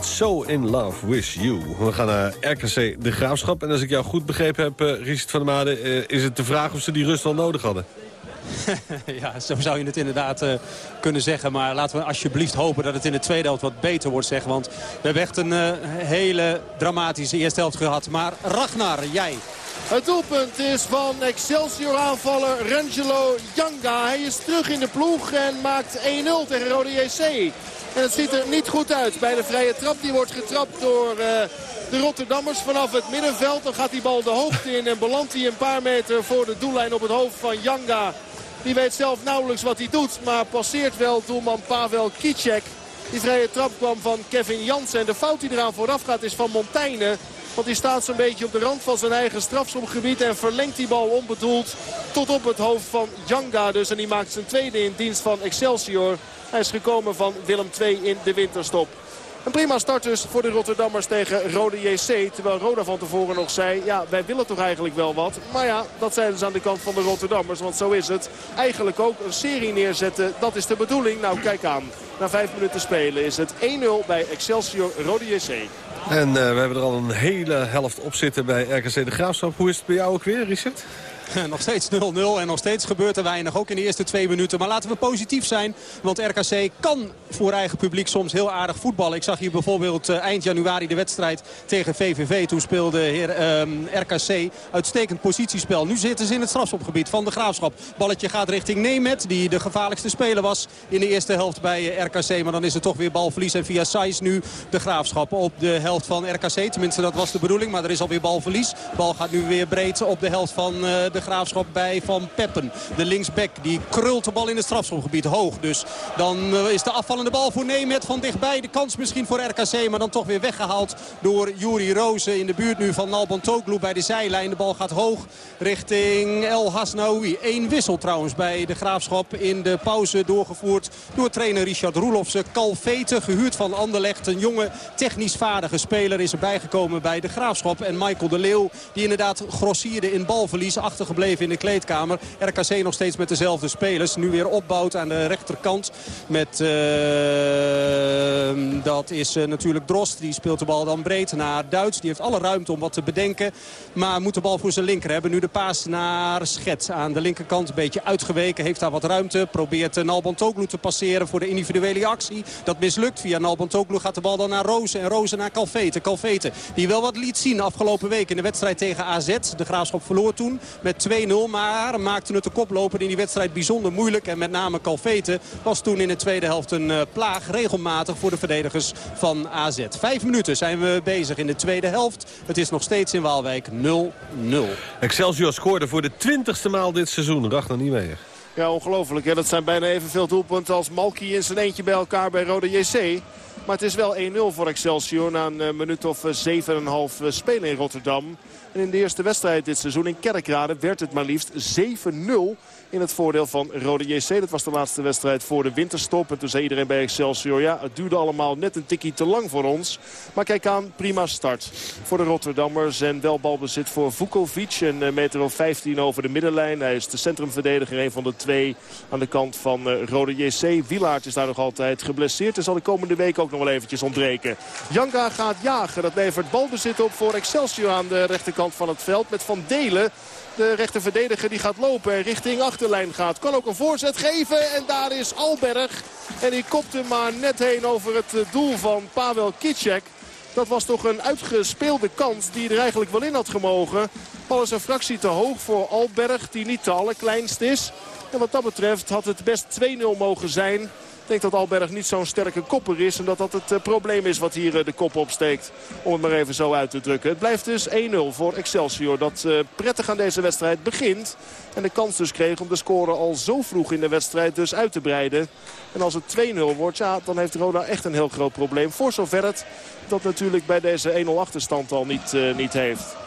Met So In Love With You. We gaan naar RKC De Graafschap. En als ik jou goed begrepen heb, uh, Richard van der Made... Uh, is het de vraag of ze die rust wel nodig hadden. *laughs* ja, zo zou je het inderdaad uh, kunnen zeggen. Maar laten we alsjeblieft hopen dat het in de tweede helft wat beter wordt. Zeg. Want we hebben echt een uh, hele dramatische eerste helft gehad. Maar Ragnar, jij... Het doelpunt is van Excelsior aanvaller Rangelo Janga. Hij is terug in de ploeg en maakt 1-0 tegen Rode JC. En het ziet er niet goed uit bij de vrije trap. Die wordt getrapt door uh, de Rotterdammers vanaf het middenveld. Dan gaat die bal de hoogte in en belandt hij een paar meter voor de doellijn op het hoofd van Janga. Die weet zelf nauwelijks wat hij doet, maar passeert wel doelman Pavel Kicek. Die vrije trap kwam van Kevin Jansen. En de fout die eraan vooraf gaat is van Montaigne. Want die staat zo'n beetje op de rand van zijn eigen strafschopgebied. En verlengt die bal onbedoeld tot op het hoofd van Janga. Dus en die maakt zijn tweede in dienst van Excelsior. Hij is gekomen van Willem II in de winterstop. Een prima start dus voor de Rotterdammers tegen Rode JC. Terwijl Roda van tevoren nog zei, ja wij willen toch eigenlijk wel wat. Maar ja, dat zijn dus aan de kant van de Rotterdammers. Want zo is het. Eigenlijk ook een serie neerzetten, dat is de bedoeling. Nou kijk aan, na vijf minuten spelen is het 1-0 bij Excelsior Rode JC. En uh, we hebben er al een hele helft op zitten bij RKC De Graafschap. Hoe is het bij jou ook weer, Richard? *laughs* nog steeds 0-0 en nog steeds gebeurt er weinig. Ook in de eerste twee minuten. Maar laten we positief zijn. Want RKC kan voor eigen publiek soms heel aardig voetballen. Ik zag hier bijvoorbeeld uh, eind januari de wedstrijd tegen VVV. Toen speelde heer, um, RKC uitstekend positiespel. Nu zitten ze in het strafschopgebied van de Graafschap. Balletje gaat richting Nemet. Die de gevaarlijkste speler was in de eerste helft bij uh, RKC. Maar dan is het toch weer balverlies. En via Saiz nu de Graafschap op de helft van RKC. Tenminste dat was de bedoeling. Maar er is alweer balverlies. Bal gaat nu weer breed op de helft van uh, de de Graafschap bij Van Peppen. De linksback die krult de bal in het strafschopgebied hoog. Dus dan is de afvallende bal voor Nemet van dichtbij. De kans misschien voor RKC, maar dan toch weer weggehaald door Juri Rozen. In de buurt nu van Nalban Toglu bij de zijlijn. De bal gaat hoog richting El Hasnaoui. Eén wissel trouwens bij de Graafschap in de pauze doorgevoerd door trainer Richard Roelofse. Calvete, gehuurd van Anderlecht. Een jonge technisch vaardige speler is erbij gekomen bij de Graafschap. En Michael de Leeuw die inderdaad grossierde in balverlies achtergebleven in de kleedkamer. RKC nog steeds met dezelfde spelers. Nu weer opbouwt aan de rechterkant. Met, uh, dat is uh, natuurlijk Drost. Die speelt de bal dan breed naar Duits. Die heeft alle ruimte om wat te bedenken. Maar moet de bal voor zijn linker hebben. Nu de paas naar Schet aan de linkerkant. Een beetje uitgeweken. Heeft daar wat ruimte. Probeert uh, Nalban Toglu te passeren voor de individuele actie. Dat mislukt. Via Nalban Toglu gaat de bal dan naar Rozen. En Rozen naar Calvete. Calvete die wel wat liet zien afgelopen week in de wedstrijd tegen AZ. De Graafschap verloor toen met 2-0. Maar maakte het de koploper in die wedstrijd bijzonder moeilijk. En met name Calvete was toen in de tweede helft een uh, plaag. Regelmatig voor de verdedigers van AZ. Vijf minuten zijn we bezig in de tweede helft. Het is nog steeds in Waalwijk 0-0. Excelsior scoorde voor de twintigste maal dit seizoen. Niet meer. Ja, ongelooflijk. Hè? Dat zijn bijna evenveel doelpunten als Malki in zijn eentje bij elkaar bij Rode JC. Maar het is wel 1-0 voor Excelsior na een minuut of 7,5 spelen in Rotterdam. En in de eerste wedstrijd dit seizoen in Kerkrade werd het maar liefst 7-0 in het voordeel van Rode JC. Dat was de laatste wedstrijd voor de winterstop. En toen zei iedereen bij Excelsior, ja, het duurde allemaal net een tikkie te lang voor ons. Maar kijk aan, prima start voor de Rotterdammers. En wel balbezit voor Vukovic, een meter of 15 over de middenlijn. Hij is de centrumverdediger, een van de twee aan de kant van uh, Rode JC. Wielaert is daar nog altijd geblesseerd en zal de komende week ook nog wel eventjes ontbreken. Janka gaat jagen, dat levert balbezit op voor Excelsior aan de rechterkant van het veld. Met Van Delen de rechterverdediger die gaat lopen en richting achterlijn gaat. Kan ook een voorzet geven en daar is Alberg. En die kopt hem maar net heen over het doel van Pavel Kicek. Dat was toch een uitgespeelde kans die er eigenlijk wel in had gemogen. Bal is een fractie te hoog voor Alberg die niet de allerkleinst is. En wat dat betreft had het best 2-0 mogen zijn. Denk dat Alberg niet zo'n sterke kopper is. En dat dat het uh, probleem is wat hier uh, de kop opsteekt. Om het maar even zo uit te drukken. Het blijft dus 1-0 voor Excelsior. Dat uh, prettig aan deze wedstrijd begint. En de kans dus kreeg om de score al zo vroeg in de wedstrijd dus uit te breiden. En als het 2-0 wordt, ja, dan heeft Roda echt een heel groot probleem. Voor zover het dat natuurlijk bij deze 1-0 achterstand al niet, niet heeft.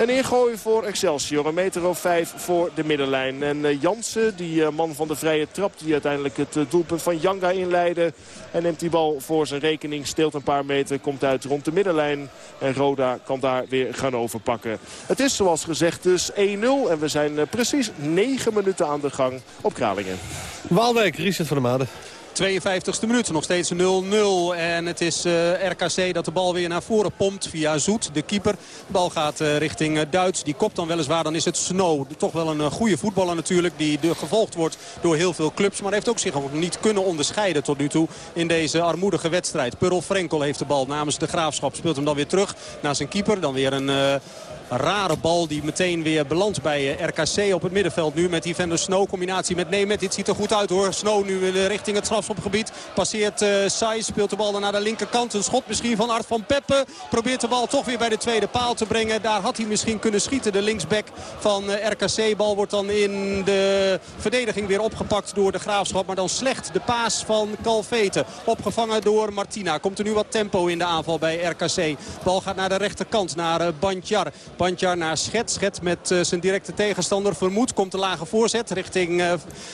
Een ingooi voor Excelsior. Een meter of vijf voor de middenlijn. En uh, Jansen, die uh, man van de vrije trap... die uiteindelijk het uh, doelpunt van Janga inleidde... en neemt die bal voor zijn rekening, steelt een paar meter... komt uit rond de middenlijn. En Roda kan daar weer gaan overpakken. Het is zoals gezegd dus 1-0. En we zijn precies 9 minuten aan de gang op Kralingen. Waalwijk, Richard van der Made. 52e minuut, nog steeds 0-0. En het is eh, RKC dat de bal weer naar voren pompt via Zoet, de keeper. De bal gaat eh, richting eh, Duits. Die kopt dan weliswaar, dan is het Snow. Toch wel een goede voetballer natuurlijk, die gevolgd wordt door heel veel clubs. Maar heeft ook zich ook niet kunnen onderscheiden tot nu toe in deze armoedige wedstrijd. Purl Frenkel heeft de bal namens de Graafschap. Speelt hem dan weer terug naar zijn keeper. Dan weer een... rare bal die meteen weer belandt bij eh, RKC op het middenveld nu. Met die Van der Snow combinatie met Nemet. Dit ziet er goed uit hoor. Snow nu eh, richting het strafschopgebied. Passeert uh. Speelt de bal dan naar de linkerkant. Een schot misschien van Art van Peppe. Probeert de bal toch weer bij de tweede paal te brengen. Daar had hij misschien kunnen schieten. De linksback van RKC. Bal wordt dan in de verdediging weer opgepakt door de Graafschap. Maar dan slecht de paas van Calvete. Opgevangen door Martina. Komt er nu wat tempo in de aanval bij RKC. Bal gaat naar de rechterkant. Naar Bandjar. Bandjar naar Schet. Schet met uh, zijn directe tegenstander. Vermoed komt de lage voorzet richting uh,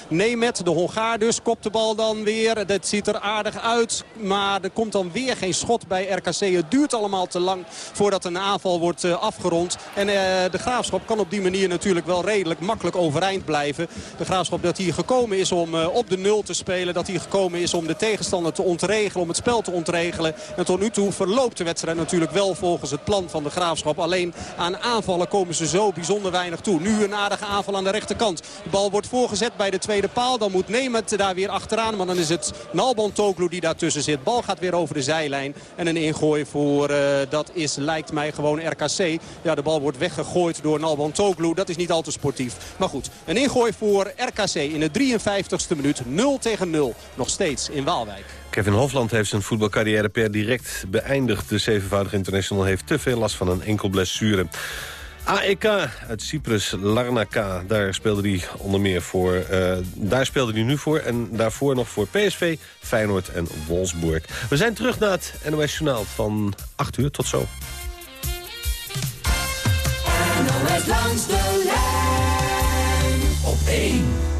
Nemet. De Hongaar dus. Kopt de bal dan weer. Dat ziet er aardig uit. Maar er komt dan weer geen schot bij RKC. Het duurt allemaal te lang voordat een aanval wordt uh, afgerond. En de Graafschap kan op die manier natuurlijk wel redelijk makkelijk overeind blijven. De Graafschap dat hier gekomen is om op de nul te spelen. Dat hier gekomen is om de tegenstander te ontregelen. Om het spel te ontregelen. En tot nu toe verloopt de wedstrijd natuurlijk wel volgens het plan van de Graafschap. Alleen aan aanvallen komen ze zo bijzonder weinig toe. Nu een aardige aanval aan de rechterkant. De bal wordt voorgezet bij de tweede paal. Dan moet Nemet daar weer achteraan. Maar dan is het Nalban Toglu die daartussen zit. Bal gaat weer over de zijlijn. En een ingooi voor, uh, dat is, lijkt mij gewoon RKC. Ja, de bal wordt weggegooid door Nalban Toglu. Dat is niet al te sportief. Maar goed, een ingooi voor RKC in de 53ste minuut. 0 tegen 0. Nog steeds in Waalwijk. Kevin Hofland heeft zijn voetbalcarrière per direct beëindigd. De zevenvoudige international heeft te veel last van een enkel blessure. AEK uit Cyprus, Larnaca, daar speelde hij onder meer voor. Uh, daar speelde hij nu voor en daarvoor nog voor PSV, Feyenoord en Wolfsburg. We zijn terug naar het NOS Journaal van 8 uur. Tot zo. NOS langs de lijn op 1.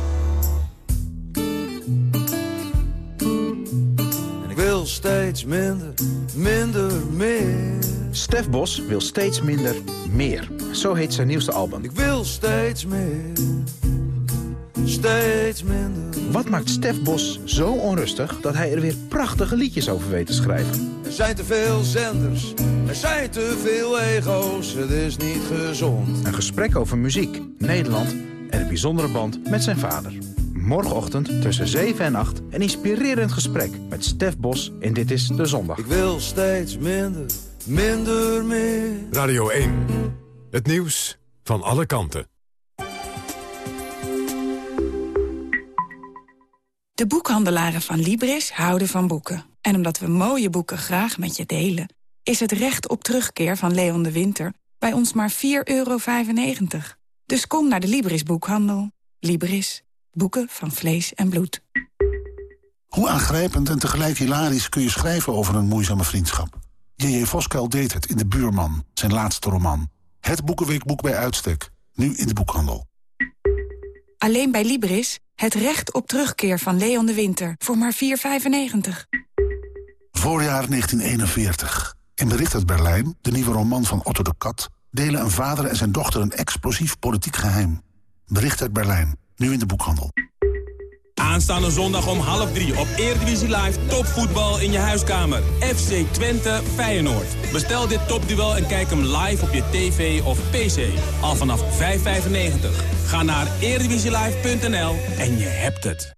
Wil steeds minder, minder, meer. Stef Bos wil steeds minder, meer. Zo heet zijn nieuwste album. Ik wil steeds meer, steeds minder. Wat maakt Stef Bos zo onrustig dat hij er weer prachtige liedjes over weet te schrijven? Er zijn te veel zenders, er zijn te veel ego's, het is niet gezond. Een gesprek over muziek, Nederland en een bijzondere band met zijn vader. Morgenochtend tussen 7 en 8 een inspirerend gesprek met Stef Bos in Dit is de Zondag. Ik wil steeds minder, minder meer. Radio 1, het nieuws van alle kanten. De boekhandelaren van Libris houden van boeken. En omdat we mooie boeken graag met je delen... is het recht op terugkeer van Leon de Winter bij ons maar 4,95 euro. Dus kom naar de Libris boekhandel. Libris. Boeken van vlees en bloed. Hoe aangrijpend en tegelijk hilarisch kun je schrijven over een moeizame vriendschap? J.J. Voskuil deed het in De Buurman, zijn laatste roman. Het boekenweekboek bij uitstek, nu in de boekhandel. Alleen bij Libris, het recht op terugkeer van Leon de Winter... voor maar 4,95. Voorjaar 1941. In Bericht uit Berlijn, de nieuwe roman van Otto de Kat... delen een vader en zijn dochter een explosief politiek geheim. Bericht uit Berlijn. Nu in de boekhandel. Aanstaande zondag om half drie op Eredivisie Live topvoetbal in je huiskamer. FC Twente Feyenoord. Bestel dit topduel en kijk hem live op je tv of pc. Al vanaf 5,95. Ga naar eredivisielive.nl en je hebt het.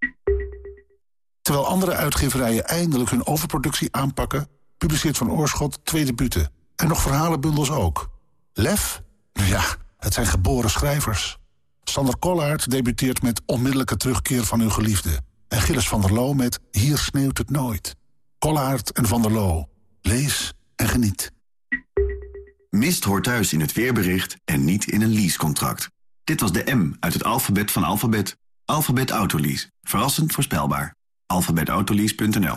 Terwijl andere uitgeverijen eindelijk hun overproductie aanpakken... publiceert Van Oorschot twee debuten. En nog verhalenbundels ook. Lef? Ja, het zijn geboren schrijvers. Sander Kollaert debuteert met Onmiddellijke terugkeer van uw geliefde. En Gilles van der Loo met Hier sneeuwt het nooit. Kollaert en van der Loo. Lees en geniet. Mist hoort thuis in het weerbericht en niet in een leasecontract. Dit was de M uit het alfabet van alfabet. Alfabet Autolease. Verrassend voorspelbaar. alfabetautolease.nl